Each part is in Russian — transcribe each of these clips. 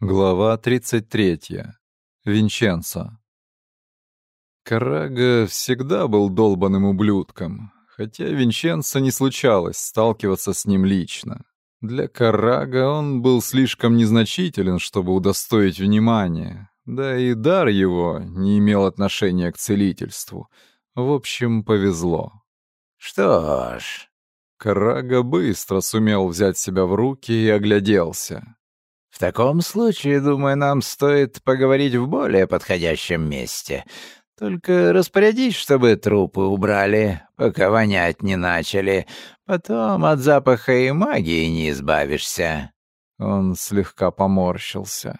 Глава 33. Винченцо. Карага всегда был долбанным ублюдком, хотя Винченцо не случалось сталкиваться с ним лично. Для Карага он был слишком незначителен, чтобы удостоить внимания, да и дар его не имел отношения к целительству. В общем, повезло. «Что ж...» Карага быстро сумел взять себя в руки и огляделся. В таком случае, думаю, нам стоит поговорить в более подходящем месте. Только распорядись, чтобы трупы убрали, пока вонять не начали. Потом от запаха и магии не избавишься». Он слегка поморщился.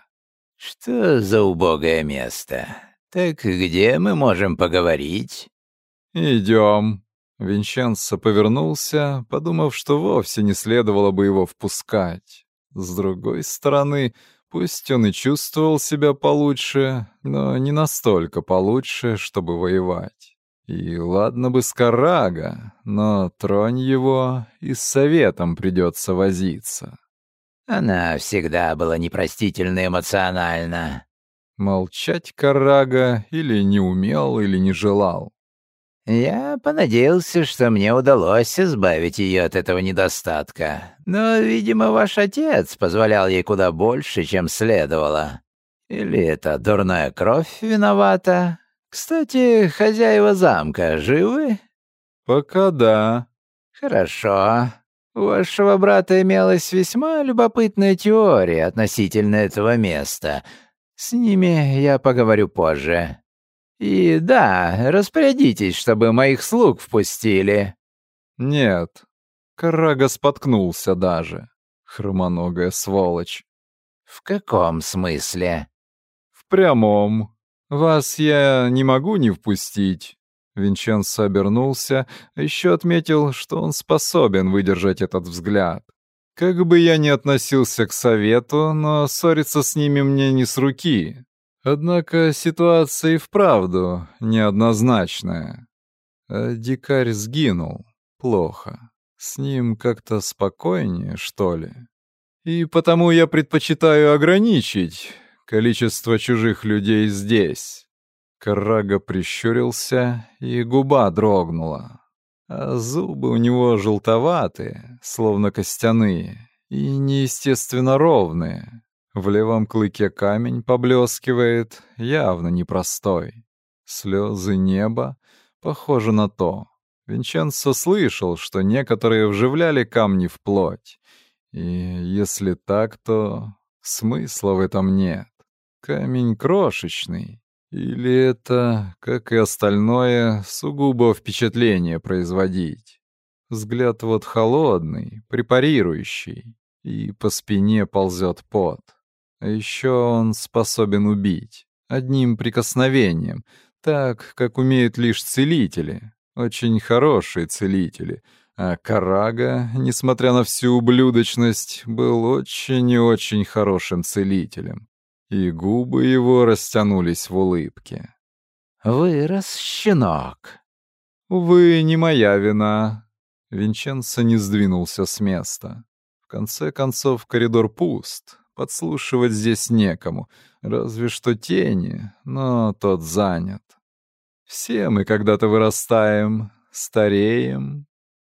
«Что за убогое место? Так где мы можем поговорить?» «Идем». Винченцо повернулся, подумав, что вовсе не следовало бы его впускать. С другой стороны, пусть он и чувствовал себя получше, но не настолько получше, чтобы воевать. И ладно бы с Карага, но тронь его, и с советом придется возиться. Она всегда была непростительно эмоциональна. Молчать Карага или не умел, или не желал. Я понадеялся, что мне удалось избавить ее от этого недостатка. Но, видимо, ваш отец позволял ей куда больше, чем следовало. Или это дурная кровь виновата? Кстати, хозяева замка живы? Пока да. Хорошо. У вашего брата имелась весьма любопытная теория относительно этого места. С ними я поговорю позже. И да, распорядитесь, чтобы моих слуг впустили». «Нет». Карага споткнулся даже. Хромоногая сволочь. «В каком смысле?» «В прямом. Вас я не могу не впустить». Винченцо обернулся, еще отметил, что он способен выдержать этот взгляд. Как бы я ни относился к совету, но ссориться с ними мне не с руки. Однако ситуация и вправду неоднозначная. А дикарь сгинул. Плохо. С ним как-то спокойнее, что ли. И потому я предпочитаю ограничить количество чужих людей здесь. Карага прищурился, и губа дрогнула. А зубы у него желтоватые, словно костяные, и неестественно ровные. В левом клыке камень поблескивает, явно непростой. Слезы неба, похоже на то. Винченцо слышал, что некоторые вживляли камни в плоть. И если так, то смысла в этом нет. Камень крошечный. Или это, как и остальное, сугубо впечатление производить. Взгляд вот холодный, препарирующий, и по спине ползет пот. А еще он способен убить. Одним прикосновением, так, как умеют лишь целители. Очень хорошие целители. А Карага, несмотря на всю ублюдочность, был очень и очень хорошим целителем. И губы его растянулись в улыбке. «Вырос щенок». «Увы, не моя вина». Винченцо не сдвинулся с места. В конце концов, коридор пуст, Подслушивать здесь некому, разве что тени, но тот занят. Все мы когда-то вырастаем, стареем.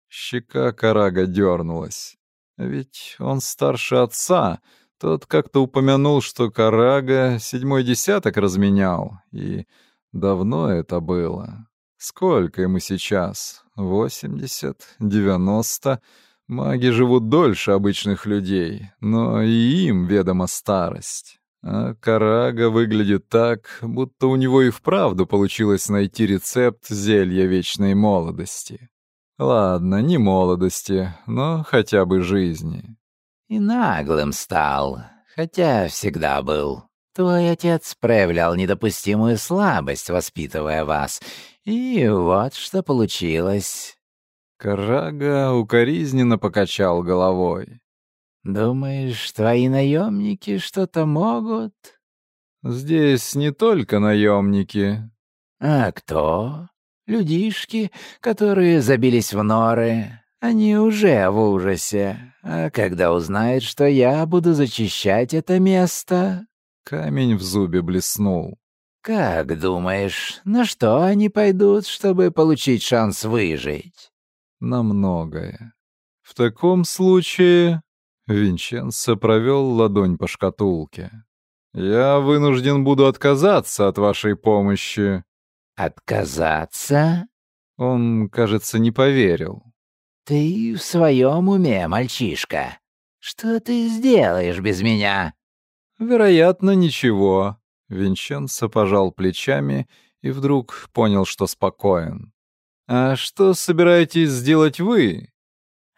Щека Карага дернулась. Ведь он старше отца. Тот как-то упомянул, что Карага седьмой десяток разменял. И давно это было. Сколько ему сейчас? Восемьдесят? Девяносто? Маги живут дольше обычных людей, но и им ведома старость. А Карага выглядит так, будто у него и вправду получилось найти рецепт зелья вечной молодости. Ладно, не молодости, но хотя бы жизни. И наглым стал, хотя всегда был. Твой отец проявлял недопустимую слабость, воспитывая вас. И вот что получилось. Карага укоризненно покачал головой. «Думаешь, твои наемники что-то могут?» «Здесь не только наемники». «А кто? Людишки, которые забились в норы. Они уже в ужасе. А когда узнают, что я буду зачищать это место...» Камень в зубе блеснул. «Как думаешь, на что они пойдут, чтобы получить шанс выжить?» «На многое. В таком случае...» Винченцо провел ладонь по шкатулке. «Я вынужден буду отказаться от вашей помощи». «Отказаться?» Он, кажется, не поверил. «Ты в своем уме, мальчишка? Что ты сделаешь без меня?» «Вероятно, ничего». Винченцо пожал плечами и вдруг понял, что спокоен. «А что собираетесь сделать вы?»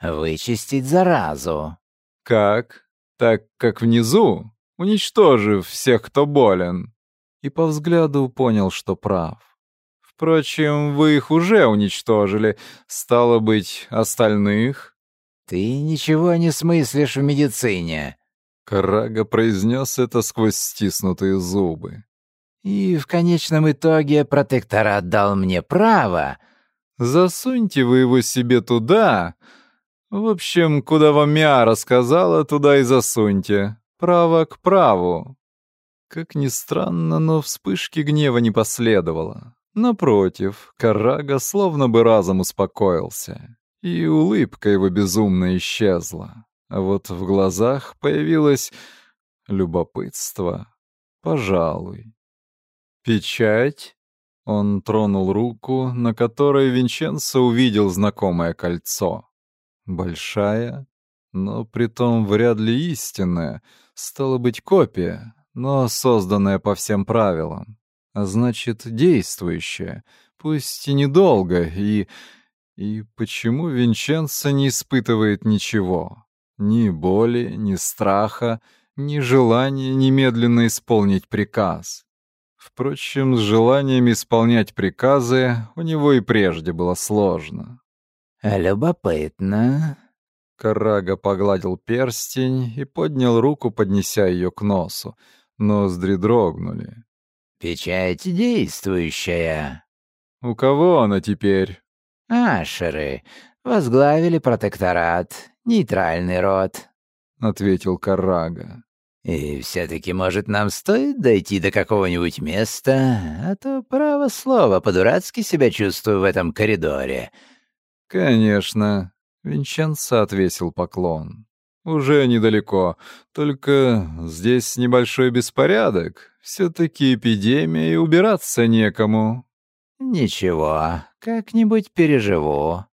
«Вычистить заразу». «Как? Так, как внизу? Уничтожив всех, кто болен?» И по взгляду понял, что прав. Впрочем, вы их уже уничтожили. Стало быть, остальных? Ты ничего не смыслишь в медицине. Карага произнес это сквозь стиснутые зубы. И в конечном итоге протекторат дал мне право. Засуньте вы его себе туда. В общем, куда вам Миара сказала, туда и засуньте. Право к праву. Как ни странно, но вспышки гнева не последовало. Напротив, Карага словно бы разом успокоился, и улыбка его безумно исчезла. А вот в глазах появилось любопытство. Пожалуй. «Печать?» Он тронул руку, на которой Винченцо увидел знакомое кольцо. Большая, но притом вряд ли истинная, стало быть, копия, но созданная по всем правилам а значит, действующая, пусть и недолго, и... И почему Винченцо не испытывает ничего? Ни боли, ни страха, ни желания немедленно исполнить приказ. Впрочем, с желанием исполнять приказы у него и прежде было сложно. «Любопытно». Карага погладил перстень и поднял руку, поднеся ее к носу. Ноздри дрогнули. «Печать действующая». «У кого она теперь?» «Ашеры. Возглавили протекторат. Нейтральный род», — ответил Каррага. «И все-таки, может, нам стоит дойти до какого-нибудь места, а то, право слово, по-дурацки себя чувствую в этом коридоре». «Конечно», — Винченцо отвесил поклон. «Уже недалеко, только здесь небольшой беспорядок. Все-таки эпидемия, и убираться некому». «Ничего, как-нибудь переживу».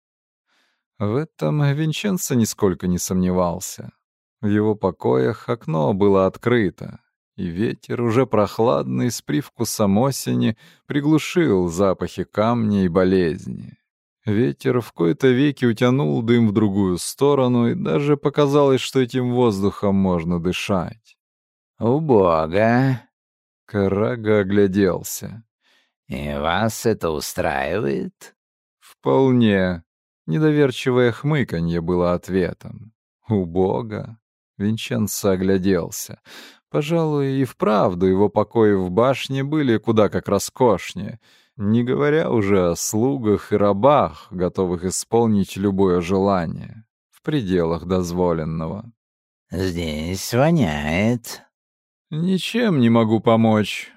В этом Винченцо нисколько не сомневался. В его покоях окно было открыто, и ветер, уже прохладный, с привкусом осени, приглушил запахи камня и болезни. Ветер в кои-то веки утянул дым в другую сторону, и даже показалось, что этим воздухом можно дышать. «Убого!» Карага огляделся. «И вас это устраивает?» «Вполне». Недоверчивое хмыканье было ответом. «Убого?» Винченцо огляделся. Пожалуй, и вправду его покои в башне были куда как роскошнее, не говоря уже о слугах и рабах, готовых исполнить любое желание в пределах дозволенного. «Здесь воняет», «Ничем не могу помочь».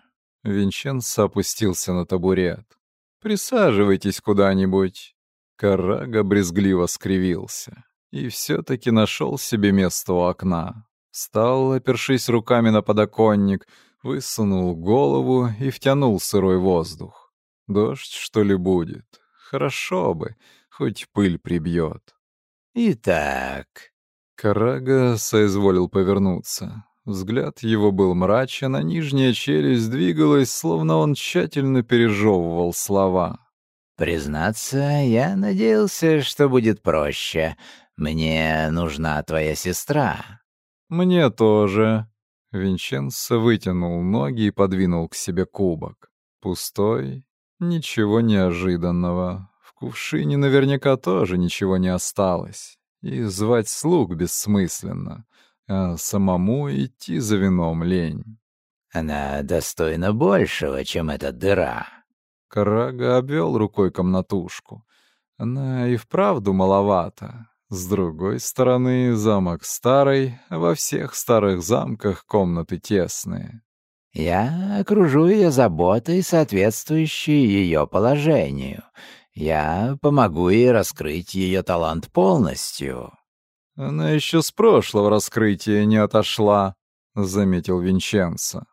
Винченцо опустился на табурет. «Присаживайтесь куда-нибудь». Карага брезгливо скривился и все-таки нашел себе место у окна. Встал, опершись руками на подоконник, высунул голову и втянул сырой воздух. Дождь, что ли, будет? Хорошо бы, хоть пыль прибьет. «Итак...» Карага соизволил повернуться. Взгляд его был мрачен, а нижняя челюсть двигалась, словно он тщательно пережевывал слова. «Признаться, я надеялся, что будет проще. Мне нужна твоя сестра». «Мне тоже». Винченцо вытянул ноги и подвинул к себе кубок. Пустой, ничего неожиданного. В кувшине наверняка тоже ничего не осталось. И звать слуг бессмысленно а самому идти за вином лень. Она достойна большего, чем эта дыра. Карага обвел рукой комнатушку. Она и вправду маловато. С другой стороны, замок старый, во всех старых замках комнаты тесные. Я окружу ее заботой, соответствующей ее положению. Я помогу ей раскрыть ее талант полностью. Она еще с прошлого раскрытия не отошла, заметил Винченцо.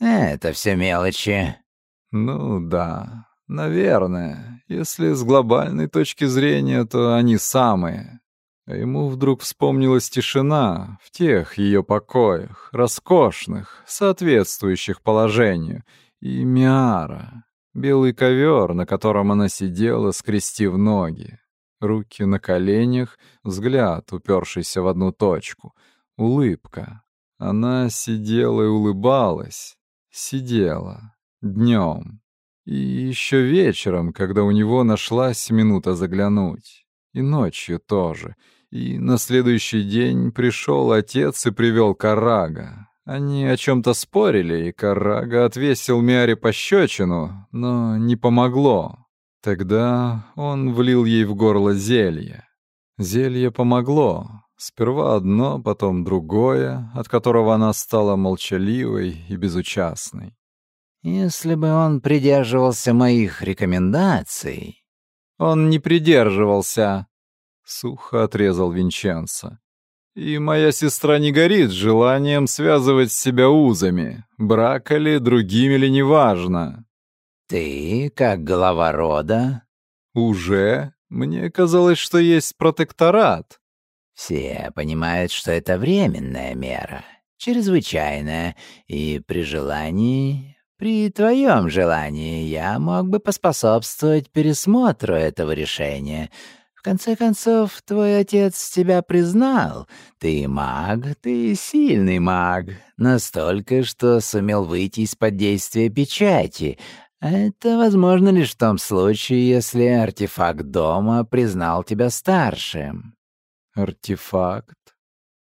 Это все мелочи. Ну да, наверное. Если с глобальной точки зрения, то они самые. А ему вдруг вспомнилась тишина в тех ее покоях, роскошных, соответствующих положению, и Миара, белый ковер, на котором она сидела, скрестив ноги, руки на коленях, взгляд, упершийся в одну точку, улыбка. Она сидела и улыбалась, сидела, днем. И еще вечером, когда у него нашлась минута заглянуть. И ночью тоже. И на следующий день пришел отец и привел Карага. Они о чем-то спорили, и Карага отвесил Миаре пощечину, но не помогло. Тогда он влил ей в горло зелье. Зелье помогло. Сперва одно, потом другое, от которого она стала молчаливой и безучастной. Если бы он придерживался моих рекомендаций... Он не придерживался, — сухо отрезал Винченцо. И моя сестра не горит желанием связывать себя узами, брака ли, другими ли, неважно. Ты, как глава рода... Уже? Мне казалось, что есть протекторат. Все понимают, что это временная мера, чрезвычайная, и при желании при твоем желании я мог бы поспособствовать пересмотру этого решения. В конце концов, твой отец тебя признал. Ты маг, ты сильный маг. Настолько, что сумел выйти из-под действия печати. Это возможно лишь в том случае, если артефакт дома признал тебя старшим. Артефакт?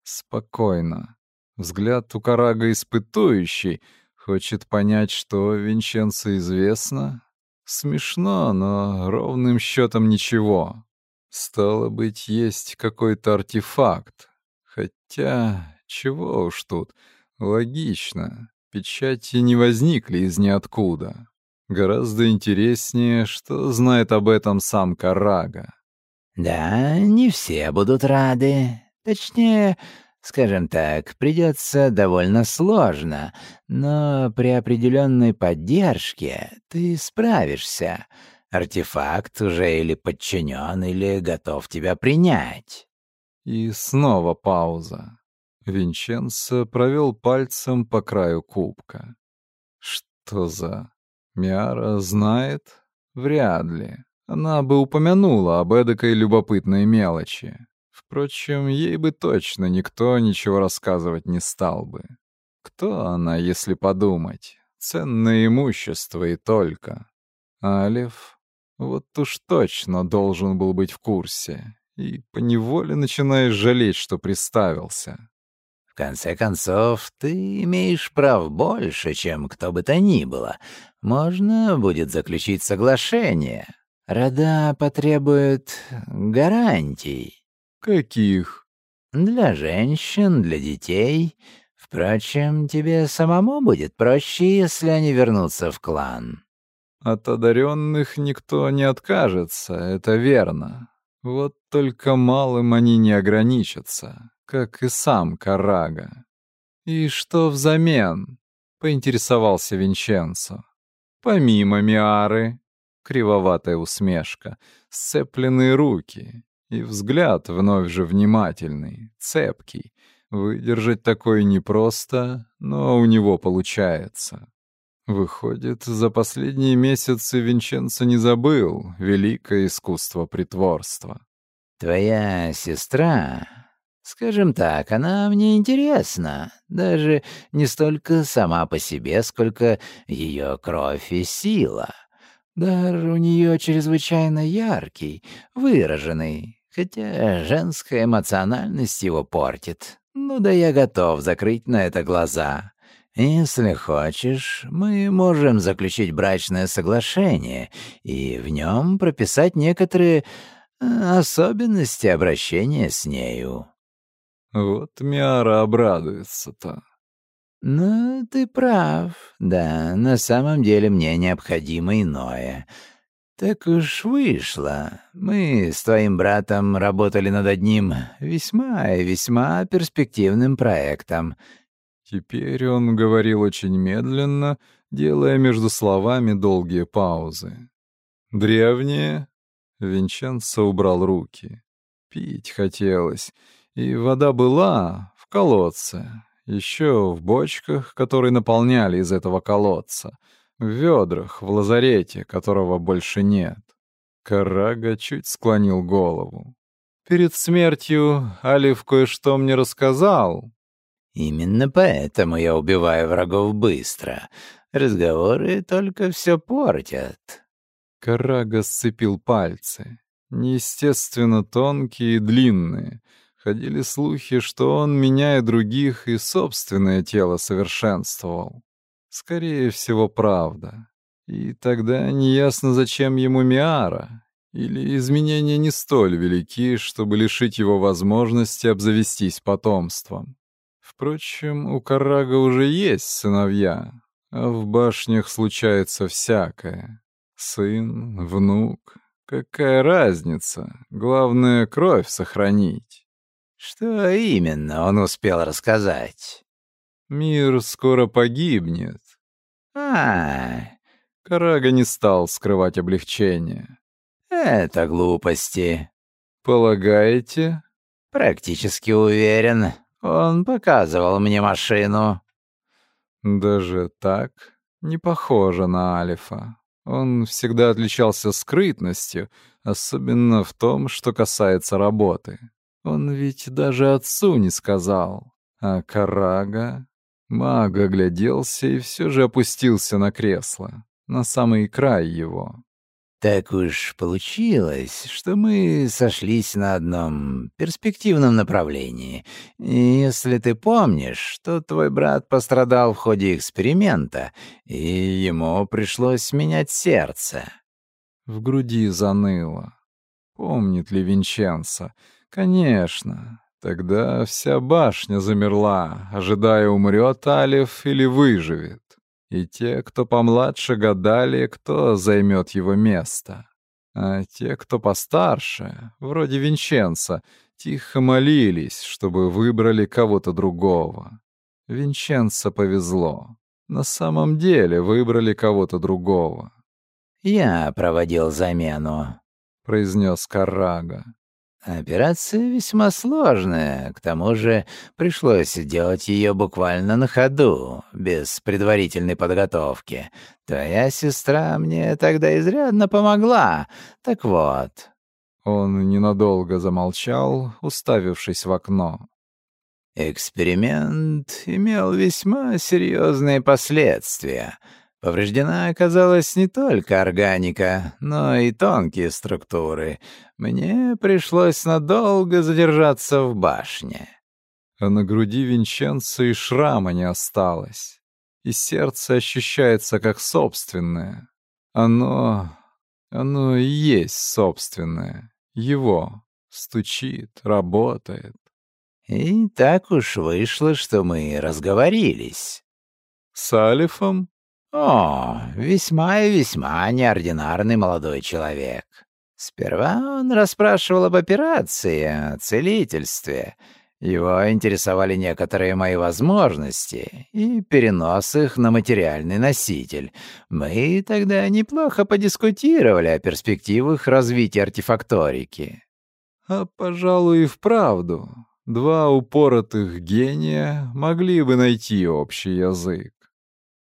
Спокойно. Взгляд у Карага испытующий — Хочет понять, что Винченцо известно? Смешно, но ровным счетом ничего. Стало быть, есть какой-то артефакт. Хотя, чего уж тут, логично. Печати не возникли из ниоткуда. Гораздо интереснее, что знает об этом сам Карага. «Да, не все будут рады. Точнее, Скажем так, придется довольно сложно, но при определенной поддержке ты справишься. Артефакт уже или подчинен, или готов тебя принять. И снова пауза. Винченцо провел пальцем по краю кубка. Что за... Миара знает? Вряд ли. Она бы упомянула об эдакой любопытной мелочи. Впрочем, ей бы точно никто ничего рассказывать не стал бы. Кто она, если подумать? Ценное имущество и только. Алиф вот уж точно должен был быть в курсе. И поневоле начинаешь жалеть, что приставился. В конце концов, ты имеешь прав больше, чем кто бы то ни было. Можно будет заключить соглашение. Рода потребует гарантий. «Каких?» «Для женщин, для детей. Впрочем, тебе самому будет проще, если они вернутся в клан». «От одаренных никто не откажется, это верно. Вот только малым они не ограничатся, как и сам Карага». «И что взамен?» — поинтересовался Винченцо. «Помимо Миары...» — кривоватая усмешка, сцепленные руки, и взгляд вновь же внимательный, цепкий. Выдержать такое непросто, но у него получается. Выходит, за последние месяцы Винченцо не забыл великое искусство притворства. «Твоя сестра, скажем так, она мне интересна, даже не столько сама по себе, сколько ее кровь и сила. Дар у нее чрезвычайно яркий, выраженный, Хотя женская эмоциональность его портит. Ну да я готов закрыть на это глаза. Если хочешь, мы можем заключить брачное соглашение и в нем прописать некоторые особенности обращения с нею. Вот Миара обрадуется-то. «Ну, ты прав. Да, на самом деле мне необходимо иное. Так уж вышло. Мы с твоим братом работали над одним весьма и весьма перспективным проектом». Теперь он говорил очень медленно, делая между словами долгие паузы. «Древние?» Винченцо убрал руки. Пить хотелось, и вода была в колодце, еще в бочках, которые наполняли из этого колодца, в ведрах, в лазарете, которого больше нет. Карага чуть склонил голову. Перед смертью Алиф кое-что мне рассказал. Именно поэтому я убиваю врагов быстро. Разговоры только все портят. Карага сцепил пальцы, неестественно тонкие и длинные, Ходили слухи, что он, меняя других, и собственное тело совершенствовал. Скорее всего, правда. И тогда неясно, зачем ему Миара. Или изменения не столь велики, чтобы лишить его возможности обзавестись потомством. Впрочем, у Карага уже есть сыновья, а в башнях случается всякое. Сын, внук. Какая разница? Главное, кровь сохранить. Что именно он успел рассказать? Мир скоро погибнет. А, Карага не стал скрывать облегчение. Это глупости. Полагаете? Практически уверен. Он показывал мне машину. Даже так? Не похоже на Алифа. Он всегда отличался скрытностью, особенно в том, что касается работы. Он ведь даже отцу не сказал. А Карага... Маг огляделся и все же опустился на кресло, на самый край его. «Так уж получилось, что мы сошлись на одном перспективном направлении. Если ты помнишь, что твой брат пострадал в ходе эксперимента, и ему пришлось менять сердце». В груди заныло. Помнит ли Винченцо? Конечно. Тогда вся башня замерла, ожидая, умрет Алиф или выживет. И те, кто помладше, гадали, кто займет его место. А те, кто постарше, вроде Винченца, тихо молились, чтобы выбрали кого-то другого. Винченца повезло. На самом деле выбрали кого-то другого. «Я проводил замену», — произнес Карага. Операция весьма сложная, к тому же пришлось делать ее буквально на ходу, без предварительной подготовки. Твоя сестра мне тогда изрядно помогла. Так вот. Он ненадолго замолчал, уставившись в окно. Эксперимент имел весьма серьезные последствия. Повреждена оказалась не только органика, но и тонкие структуры. Мне пришлось надолго задержаться в башне. А на груди Винченца и шрама не осталось. И сердце ощущается как собственное. Оно... оно и есть собственное. Его. Стучит, работает. И так уж вышло, что мы разговорились. С Алифом? О, весьма и весьма неординарный молодой человек. Сперва он расспрашивал об операции, о целительстве. Его интересовали некоторые мои возможности и перенос их на материальный носитель. Мы тогда неплохо подискутировали о перспективах развития артефакторики. А, пожалуй, и вправду, два упоротых гения могли бы найти общий язык.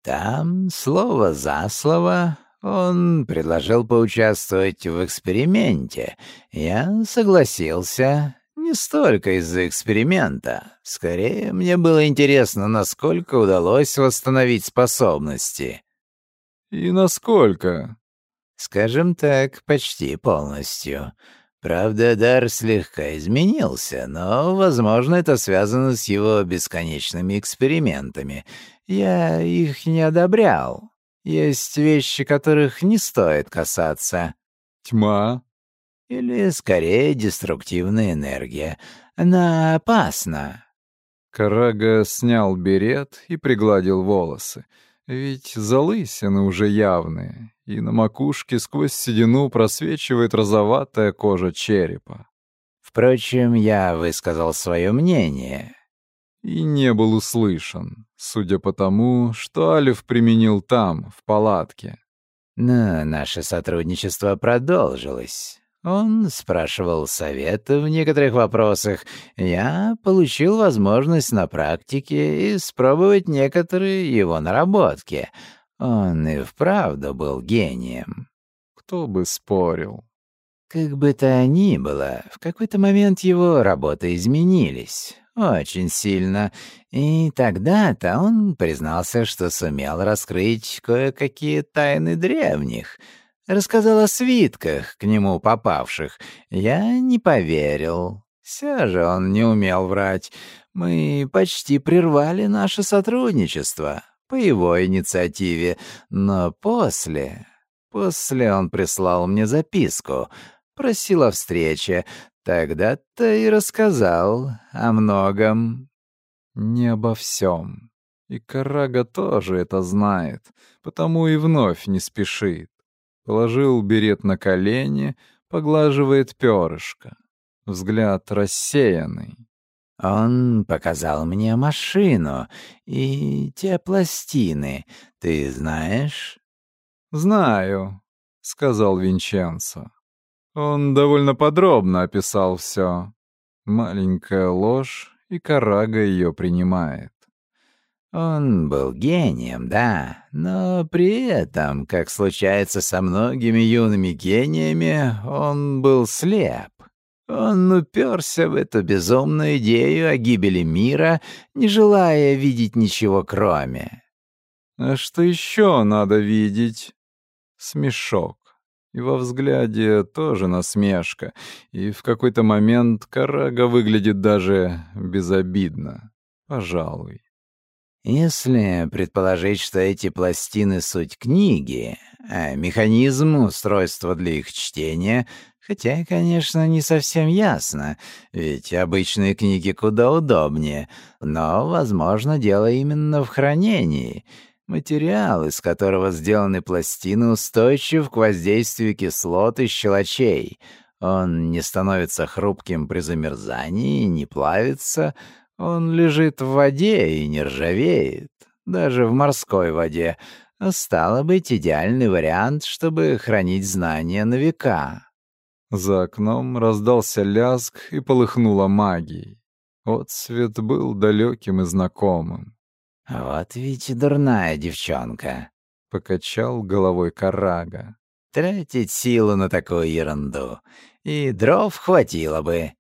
Там, слово за слово, он предложил поучаствовать в эксперименте. Я согласился. Не столько из-за эксперимента. Скорее, мне было интересно, насколько удалось восстановить способности. «И насколько?» «Скажем так, почти полностью. Правда, дар слегка изменился, но, возможно, это связано с его бесконечными экспериментами. Я их не одобрял. Есть вещи, которых не стоит касаться. Тьма. Или, скорее, деструктивная энергия. Она опасна». Карага снял берет и пригладил волосы. Ведь залысины уже явные, и на макушке сквозь седину просвечивает розоватая кожа черепа. Впрочем, я высказал свое мнение. И не был услышан, судя по тому, что Алиф применил там, в палатке. Но наше сотрудничество продолжилось. Он спрашивал совета в некоторых вопросах. Я получил возможность на практике испробовать некоторые его наработки. Он и вправду был гением. Кто бы спорил. Как бы то ни было, в какой-то момент его работы изменились. Очень сильно. И тогда-то он признался, что сумел раскрыть кое-какие тайны древних. Рассказал о свитках, к нему попавших. Я не поверил. Все же он не умел врать. Мы почти прервали наше сотрудничество по его инициативе. Но после... После он прислал мне записку — просил о встрече. Тогда-то и рассказал о многом. Не обо всем. И Карага тоже это знает, потому и вновь не спешит. Положил берет на колени, поглаживает перышко. Взгляд рассеянный. Он показал мне машину и те пластины. Ты знаешь? Знаю, сказал Винченцо. Он довольно подробно описал все. Маленькая ложь, и Карага ее принимает. Он был гением, да, но при этом, как случается со многими юными гениями, он был слеп. Он уперся в эту безумную идею о гибели мира, не желая видеть ничего кроме. А что еще надо видеть? Смешок. И во взгляде тоже насмешка, и в какой-то момент Карага выглядит даже безобидно. Пожалуй. Если предположить, что эти пластины — суть книги, а механизм — устройство для их чтения, хотя, конечно, не совсем ясно, ведь обычные книги куда удобнее, но, возможно, дело именно в хранении — Материал, из которого сделаны пластины, устойчив к воздействию кислот и щелочей. Он не становится хрупким при замерзании, не плавится. Он лежит в воде и не ржавеет, даже в морской воде. Стало быть, идеальный вариант, чтобы хранить знания на века. За окном раздался лязг и полыхнула магией. Отцвет был далеким и знакомым. «Вот ведь дурная девчонка», — покачал головой Карага. «Тратить силу на такую ерунду. И дров хватило бы».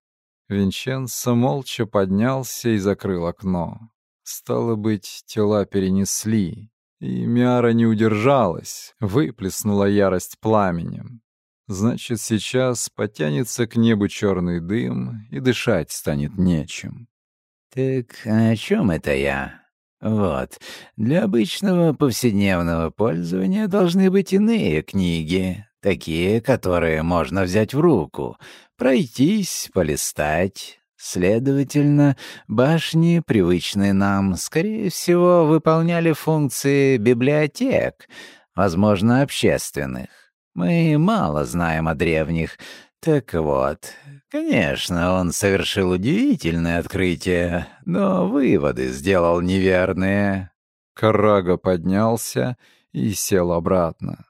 Винченцо молча поднялся и закрыл окно. Стало быть, тела перенесли, и Миара не удержалась, выплеснула ярость пламенем. Значит, сейчас потянется к небу черный дым, и дышать станет нечем. «Так о чем это я?» Вот. Для обычного повседневного пользования должны быть иные книги, такие, которые можно взять в руку, пройтись, полистать. Следовательно, башни, привычные нам, скорее всего, выполняли функции библиотек, возможно, общественных. Мы мало знаем о древних, так вот, конечно, он совершил удивительное открытие, но выводы сделал неверные. Карага поднялся и сел обратно.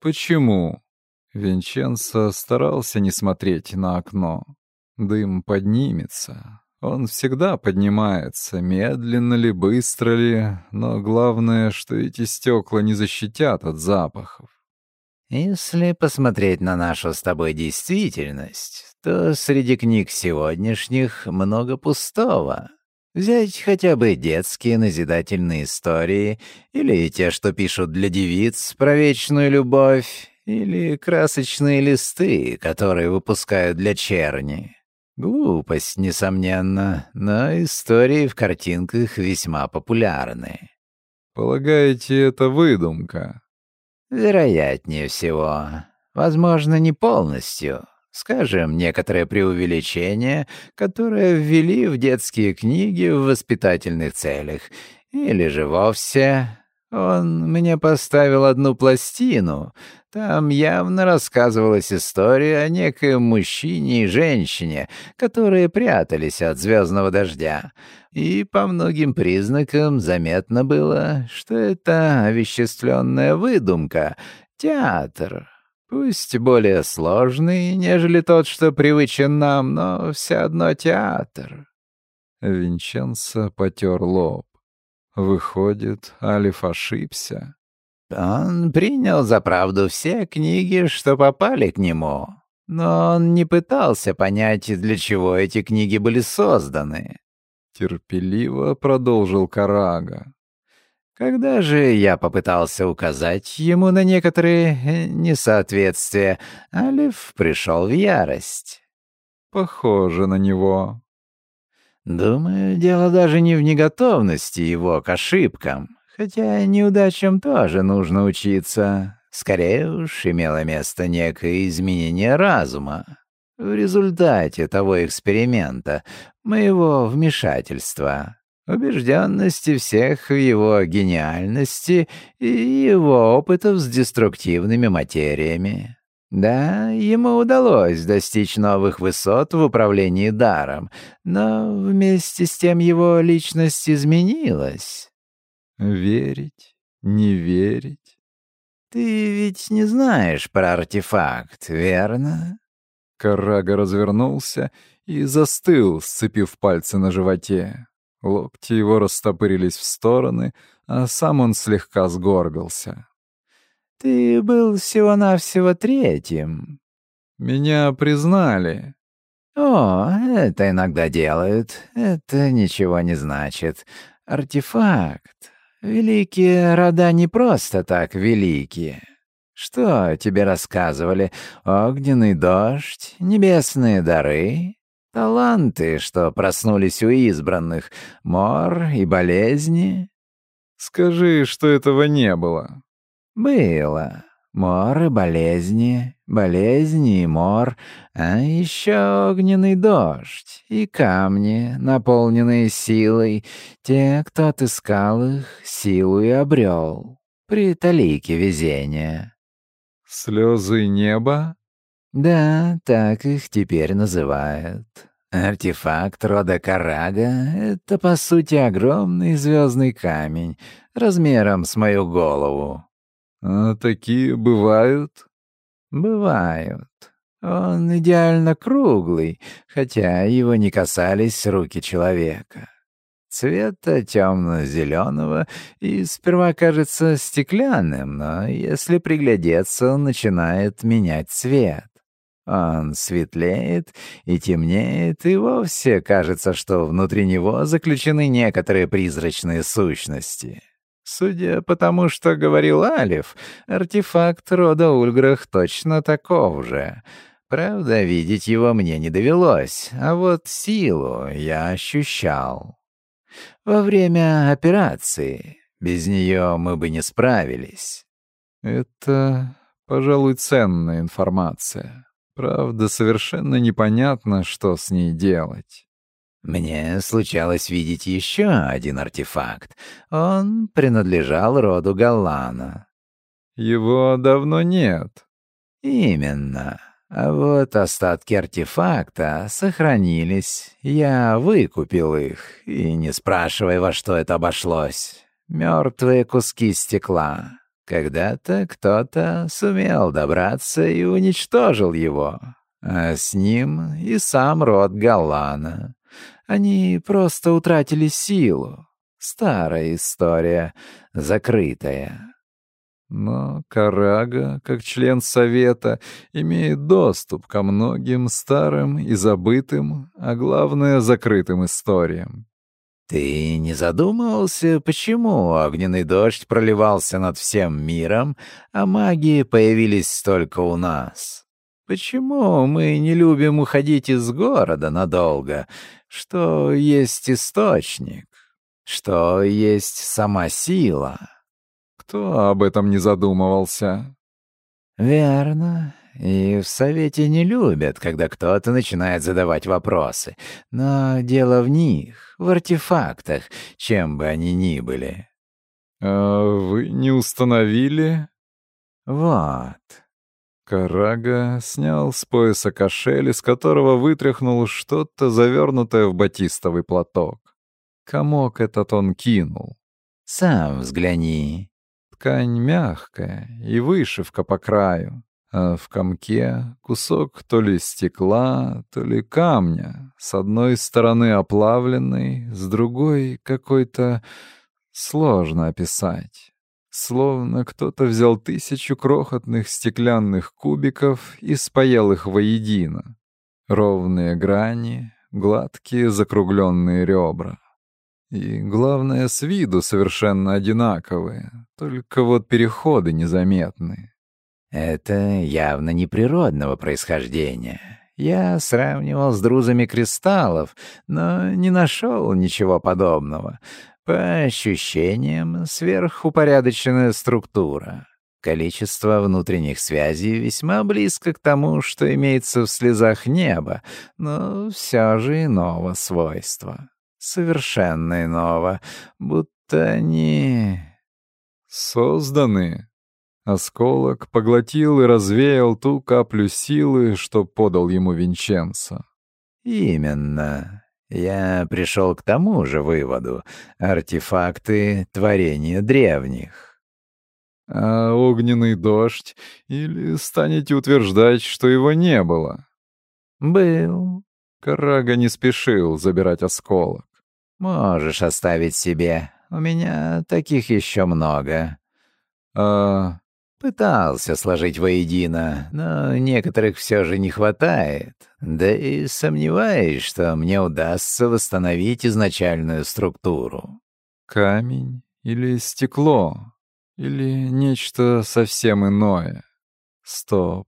Почему? Винченцо старался не смотреть на окно. Дым поднимется. Он всегда поднимается, медленно ли, быстро ли, но главное, что эти стекла не защитят от запахов. Если посмотреть на нашу с тобой действительность, то среди книг сегодняшних много пустого. Взять хотя бы детские назидательные истории, или те, что пишут для девиц про вечную любовь, или красочные листы, которые выпускают для черни. Глупость, несомненно, но истории в картинках весьма популярны. «Полагаете, это выдумка?» Вероятнее всего. Возможно, не полностью. Скажем, некоторое преувеличение, которое ввели в детские книги в воспитательных целях. Или же вовсе он мне поставил одну пластину. Там явно рассказывалась история о некоем мужчине и женщине, которые прятались от звездного дождя. И по многим признакам заметно было, что это овеществленная выдумка, театр, Пусть более сложный, нежели тот, что привычен нам, но все одно театр. Винченцо потер лоб. Выходит, Алиф ошибся. Он принял за правду все книги, что попали к нему. Но он не пытался понять, для чего эти книги были созданы. Терпеливо продолжил Карага. Когда же я попытался указать ему на некоторые э, несоответствия, Алиф пришел в ярость. Похоже на него. Думаю, дело даже не в неготовности его к ошибкам, хотя неудачам тоже нужно учиться. Скорее уж имело место некое изменение разума. В результате того эксперимента, моего вмешательства, убежденности всех в его гениальности и его опытов с деструктивными материями. Да, ему удалось достичь новых высот в управлении даром, но вместе с тем его личность изменилась. Верить, не верить. Ты ведь не знаешь про артефакт, верно? Карага развернулся и застыл, сцепив пальцы на животе. Локти его растопырились в стороны, а сам он слегка сгорбился. «Ты был всего-навсего третьим». «Меня признали». «О, это иногда делают. Это ничего не значит. Артефакт. Великие рода не просто так великие. Что тебе рассказывали? Огненный дождь? Небесные дары? Таланты, что проснулись у избранных, мор и болезни. Скажи, что этого не было. Было. Мор и болезни, болезни и мор, а еще огненный дождь и камни, наполненные силой. Те, кто отыскал их, силу и обрел. При талике везения. Слезы неба? Да, так их теперь называют. Артефакт рода Карага — это, по сути, огромный звездный камень размером с мою голову. А такие бывают? Бывают. Он идеально круглый, хотя его не касались руки человека. Цвета темно-зеленого и сперва кажется стеклянным, но если приглядеться, он начинает менять цвет. Он светлеет и темнеет, и вовсе кажется, что внутри него заключены некоторые призрачные сущности. Судя по тому, что говорил Алиф, артефакт рода Ульграх точно таков же. Правда, видеть его мне не довелось, а вот силу я ощущал. Во время операции без нее мы бы не справились. Это, пожалуй, ценная информация. Правда, совершенно непонятно, что с ней делать. Мне случалось видеть еще один артефакт. Он принадлежал роду Галлана. Его давно нет. Именно. А вот остатки артефакта сохранились. Я выкупил их, и не спрашивай, во что это обошлось. Мертвые куски стекла. Когда-то кто-то сумел добраться и уничтожил его, а с ним и сам род Галлана. Они просто утратили силу. Старая история, закрытая. Но Карага, как член Совета, имеет доступ ко многим старым и забытым, а главное — закрытым историям. Ты не задумывался, почему огненный дождь проливался над всем миром, а маги появились только у нас? Почему мы не любим уходить из города надолго? Что есть источник? Что есть сама сила? Кто об этом не задумывался? Верно. и в Совете не любят, когда кто-то начинает задавать вопросы. Но дело в них, в артефактах, чем бы они ни были. «А вы не установили?» «Вот». Карага снял с пояса кошель, из которого вытряхнул что-то завернутое в батистовый платок. Комок этот он кинул. «Сам взгляни». Ткань мягкая и вышивка по краю, а в комке кусок то ли стекла, то ли камня, с одной стороны оплавленный, с другой какой-то сложно описать. Словно кто-то взял тысячу крохотных стеклянных кубиков и спаял их воедино. Ровные грани, гладкие закругленные ребра. И, главное, с виду совершенно одинаковые, только вот переходы незаметны. Это явно неприродного происхождения. Я сравнивал с друзами кристаллов, но не нашел ничего подобного. По ощущениям, сверхупорядоченная структура. Количество внутренних связей весьма близко к тому, что имеется в слезах неба, но все же иного свойства совершенно иного, будто они... Созданы. Осколок поглотил и развеял ту каплю силы, что подал ему Винченцо. Именно. Я пришел к тому же выводу. Артефакты — творения древних. А огненный дождь? Или станете утверждать, что его не было? Был. Карага не спешил забирать осколок. Можешь оставить себе. У меня таких еще много. А... Пытался сложить воедино, но некоторых все же не хватает. Да и сомневаюсь, что мне удастся восстановить изначальную структуру. Камень или стекло? Или нечто совсем иное? Стоп.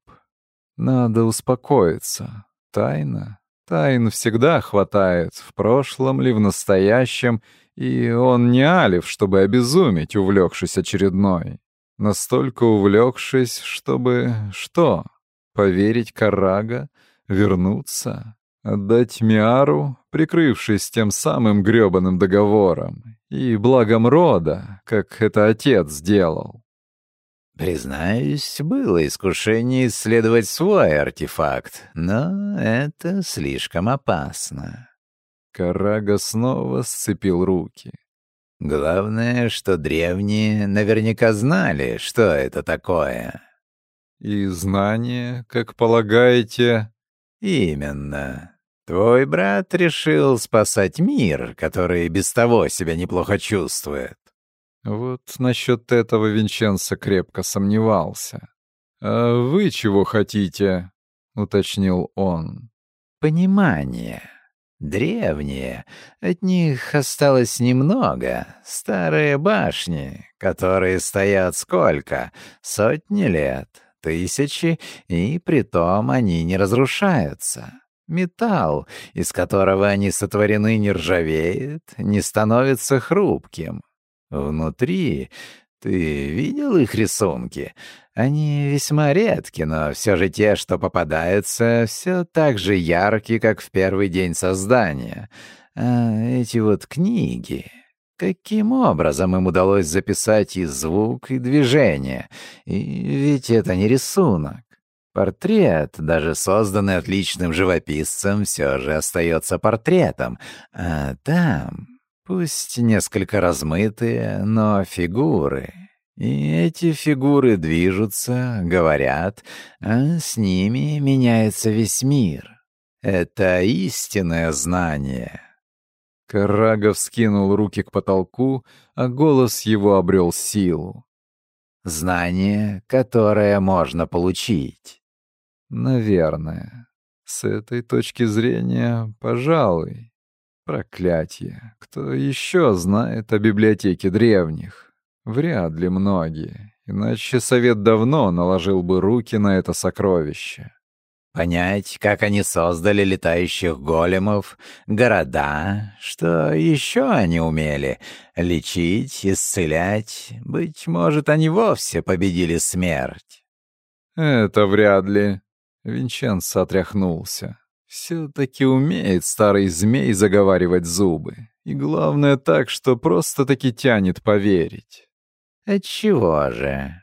Надо успокоиться. Тайна Тайн всегда хватает, в прошлом ли, в настоящем, и он не алив, чтобы обезуметь, увлекшись очередной. Настолько увлекшись, чтобы... что? Поверить Карага? Вернуться? Отдать Миару, прикрывшись тем самым грёбаным договором? И благом рода, как это отец сделал? Признаюсь, было искушение исследовать свой артефакт, но это слишком опасно. Карага снова сцепил руки. Главное, что древние наверняка знали, что это такое. И знание, как полагаете... Именно. Твой брат решил спасать мир, который без того себя неплохо чувствует. Вот насчет этого Винченцо крепко сомневался. «А вы чего хотите?» — уточнил он. «Понимание. Древние. От них осталось немного. Старые башни, которые стоят сколько? Сотни лет, тысячи, и притом они не разрушаются». Металл, из которого они сотворены, не ржавеет, не становится хрупким. Внутри... Ты видел их рисунки? Они весьма редки, но все же те, что попадаются, все так же яркие, как в первый день создания. А эти вот книги... Каким образом им удалось записать и звук, и движение? И ведь это не рисунок. Портрет, даже созданный отличным живописцем, все же остается портретом. А там Пусть несколько размытые, но фигуры. И эти фигуры движутся, говорят, а с ними меняется весь мир. Это истинное знание. Карагов скинул руки к потолку, а голос его обрел силу. Знание, которое можно получить. Наверное. С этой точки зрения, пожалуй. Проклятие. Кто еще знает о библиотеке древних? Вряд ли многие. Иначе совет давно наложил бы руки на это сокровище. Понять, как они создали летающих големов, города, что еще они умели — лечить, исцелять. Быть может, они вовсе победили смерть. Это вряд ли. Винченцо отряхнулся. Все-таки умеет старый змей заговаривать зубы. И главное так, что просто-таки тянет поверить. Отчего же?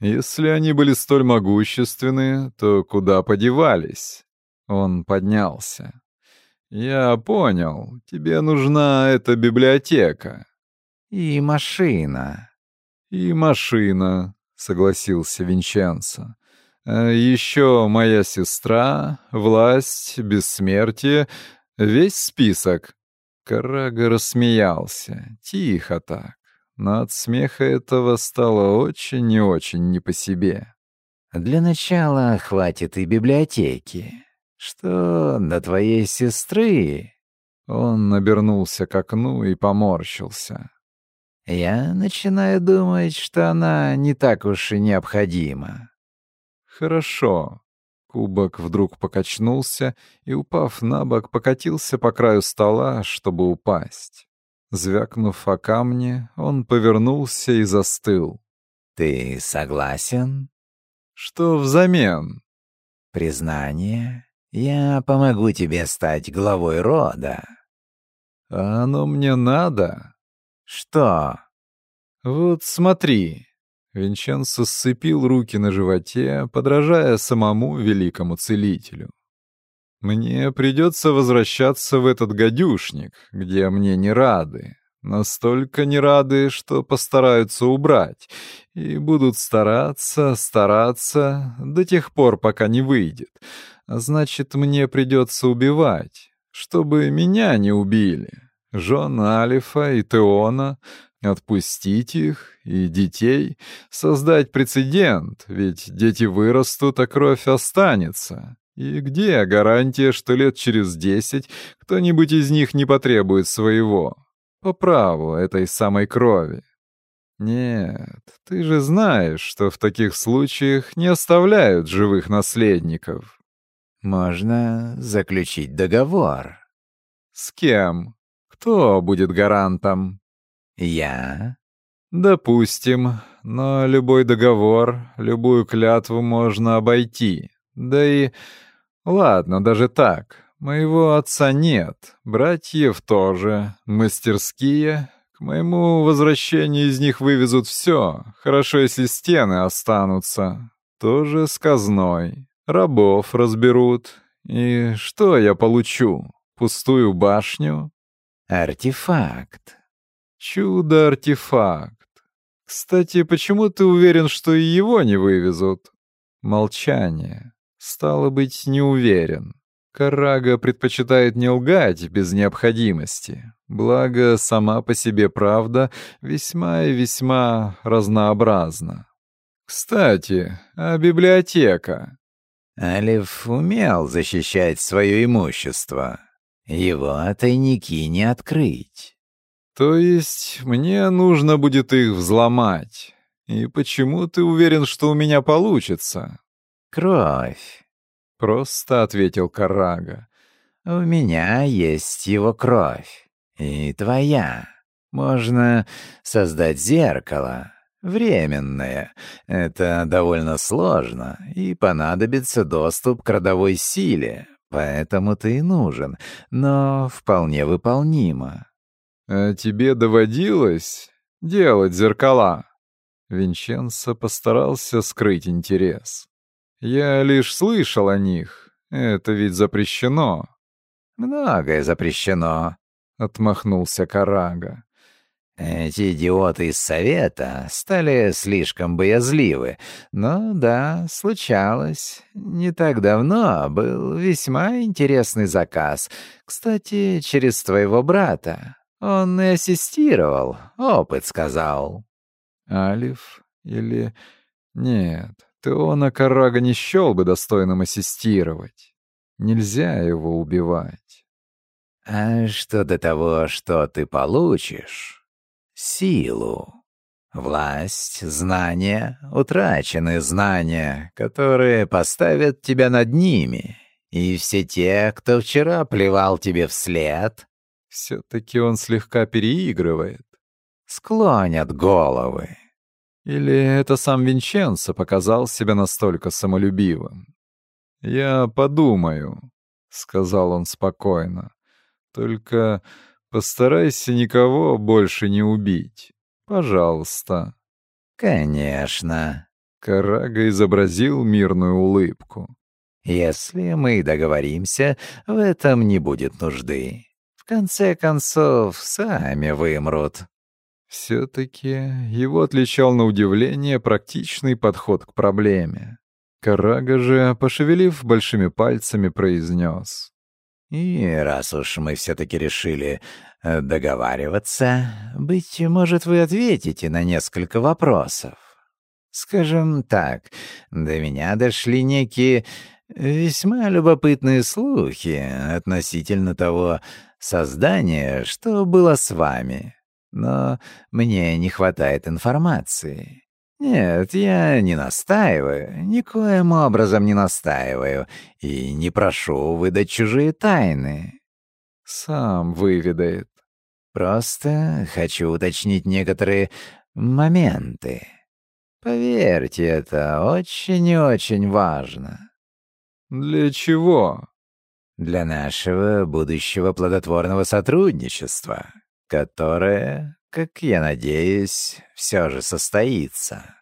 Если они были столь могущественны, то куда подевались? Он поднялся. Я понял. Тебе нужна эта библиотека. И машина. И машина, согласился Винченцо. А еще моя сестра, власть, бессмертие, весь список. Карага рассмеялся, тихо так, но от смеха этого стало очень и очень не по себе. «Для начала хватит и библиотеки. Что до твоей сестры?» Он обернулся к окну и поморщился. «Я начинаю думать, что она не так уж и необходима. «Хорошо». Кубок вдруг покачнулся и, упав на бок, покатился по краю стола, чтобы упасть. Звякнув о камни, он повернулся и застыл. «Ты согласен?» «Что взамен?» «Признание. Я помогу тебе стать главой рода». «А оно мне надо?» «Что?» «Вот смотри, Винченцо сцепил руки на животе, подражая самому великому целителю. «Мне придется возвращаться в этот гадюшник, где мне не рады. Настолько не рады, что постараются убрать. И будут стараться, стараться до тех пор, пока не выйдет. А значит, мне придется убивать, чтобы меня не убили. Жон Алифа и Теона, Отпустить их и детей, создать прецедент, ведь дети вырастут, а кровь останется. И где гарантия, что лет через десять кто-нибудь из них не потребует своего? По праву этой самой крови. Нет, ты же знаешь, что в таких случаях не оставляют живых наследников. Можно заключить договор. С кем? Кто будет гарантом? «Я?» «Допустим, но любой договор, любую клятву можно обойти. Да и... Ладно, даже так. Моего отца нет, братьев тоже, мастерские. К моему возвращению из них вывезут все. Хорошо, если стены останутся. Тоже сказной. Рабов разберут. И что я получу? Пустую башню? Артефакт. Чудо-артефакт. Кстати, почему ты уверен, что и его не вывезут? Молчание. Стало быть, не уверен. Карага предпочитает не лгать без необходимости. Благо, сама по себе правда весьма и весьма разнообразна. Кстати, а библиотека? Алиф умел защищать свое имущество. Его тайники не открыть. То есть мне нужно будет их взломать. И почему ты уверен, что у меня получится? Кровь. Просто ответил Карага. У меня есть его кровь. И твоя. Можно создать зеркало. Временное. Это довольно сложно, и понадобится доступ к родовой силе. Поэтому ты и нужен, но вполне выполнимо. «А тебе доводилось делать зеркала?» Винченцо постарался скрыть интерес. «Я лишь слышал о них. Это ведь запрещено». «Многое запрещено», — отмахнулся Карага. «Эти идиоты из Совета стали слишком боязливы. Но да, случалось. Не так давно был весьма интересный заказ. Кстати, через твоего брата. Он и ассистировал, опыт сказал. Алиф или... Нет, Теона Карага не счел бы достойным ассистировать. Нельзя его убивать. А что до того, что ты получишь? Силу. Власть, знания, утраченные знания, которые поставят тебя над ними. И все те, кто вчера плевал тебе вслед, все-таки он слегка переигрывает. Склонят головы. Или это сам Винченцо показал себя настолько самолюбивым? «Я подумаю», — сказал он спокойно. «Только постарайся никого больше не убить. Пожалуйста». «Конечно». Карага изобразил мирную улыбку. «Если мы договоримся, в этом не будет нужды. В конце концов, сами вымрут». Все-таки его отличал на удивление практичный подход к проблеме. Карага же, пошевелив большими пальцами, произнес. «И раз уж мы все-таки решили э, договариваться, быть может, вы ответите на несколько вопросов. Скажем так, до меня дошли некие весьма любопытные слухи относительно того создания, что было с вами. Но мне не хватает информации. Нет, я не настаиваю, никоим образом не настаиваю и не прошу выдать чужие тайны. Сам выведает. Просто хочу уточнить некоторые моменты. Поверьте, это очень и очень важно. Для чего? Для нашего будущего плодотворного сотрудничества, которое как я надеюсь, все же состоится.